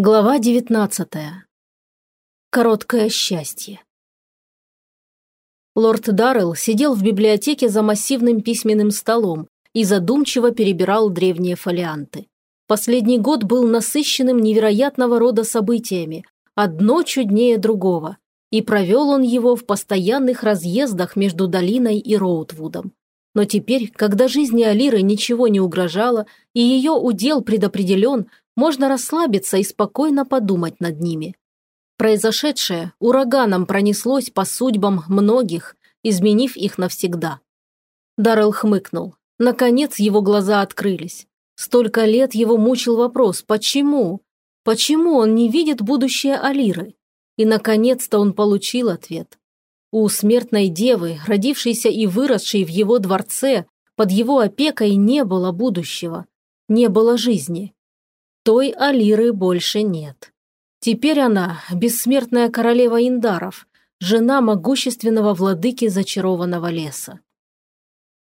Глава девятнадцатая. Короткое счастье. Лорд Даррелл сидел в библиотеке за массивным письменным столом и задумчиво перебирал древние фолианты. Последний год был насыщенным невероятного рода событиями, одно чуднее другого, и провел он его в постоянных разъездах между долиной и Роутвудом. Но теперь, когда жизни Алиры ничего не угрожало и ее удел предопределен, можно расслабиться и спокойно подумать над ними. Произошедшее ураганом пронеслось по судьбам многих, изменив их навсегда. Даррелл хмыкнул. Наконец его глаза открылись. Столько лет его мучил вопрос «почему?». Почему он не видит будущее Алиры? И, наконец-то, он получил ответ. У смертной девы, родившейся и выросшей в его дворце, под его опекой не было будущего, не было жизни. Той Алиры больше нет. Теперь она – бессмертная королева Индаров, жена могущественного владыки зачарованного леса.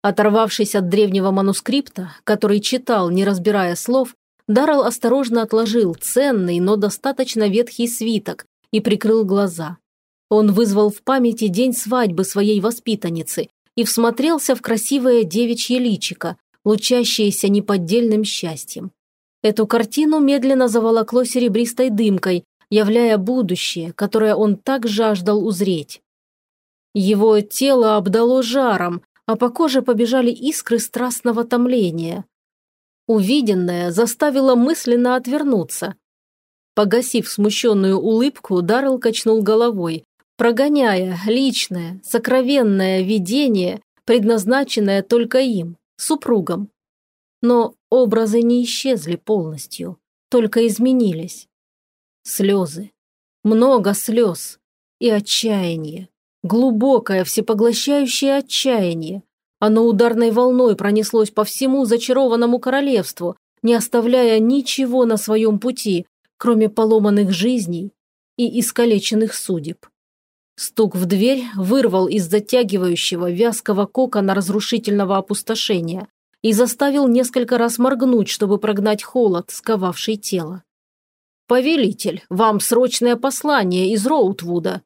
Оторвавшись от древнего манускрипта, который читал, не разбирая слов, Даррелл осторожно отложил ценный, но достаточно ветхий свиток и прикрыл глаза. Он вызвал в памяти день свадьбы своей воспитанницы и всмотрелся в красивое девичье личико, лучащееся неподдельным счастьем. Эту картину медленно заволокло серебристой дымкой, являя будущее, которое он так жаждал узреть. Его тело обдало жаром, а по коже побежали искры страстного томления. Увиденное заставило мысленно отвернуться. Погасив смущенную улыбку, Даррелл качнул головой, прогоняя личное, сокровенное видение, предназначенное только им, супругам. Но образы не исчезли полностью, только изменились. Слезы. Много слез. И отчаяние. Глубокое, всепоглощающее отчаяние. Оно ударной волной пронеслось по всему зачарованному королевству, не оставляя ничего на своем пути, кроме поломанных жизней и искалеченных судеб. Стук в дверь вырвал из затягивающего вязкого кокона разрушительного опустошения, и заставил несколько раз моргнуть, чтобы прогнать холод, сковавший тело. «Повелитель, вам срочное послание из Роутвуда!»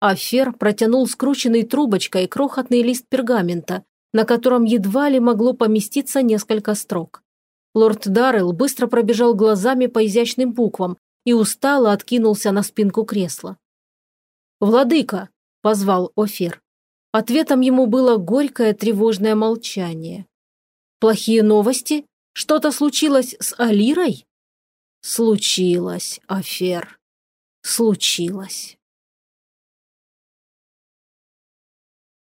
Афер протянул скрученной трубочкой крохотный лист пергамента, на котором едва ли могло поместиться несколько строк. Лорд Даррелл быстро пробежал глазами по изящным буквам и устало откинулся на спинку кресла. «Владыка!» – позвал Офер. Ответом ему было горькое тревожное молчание. Плохие новости? Что-то случилось с Алирой? Случилось, Афер. Случилось.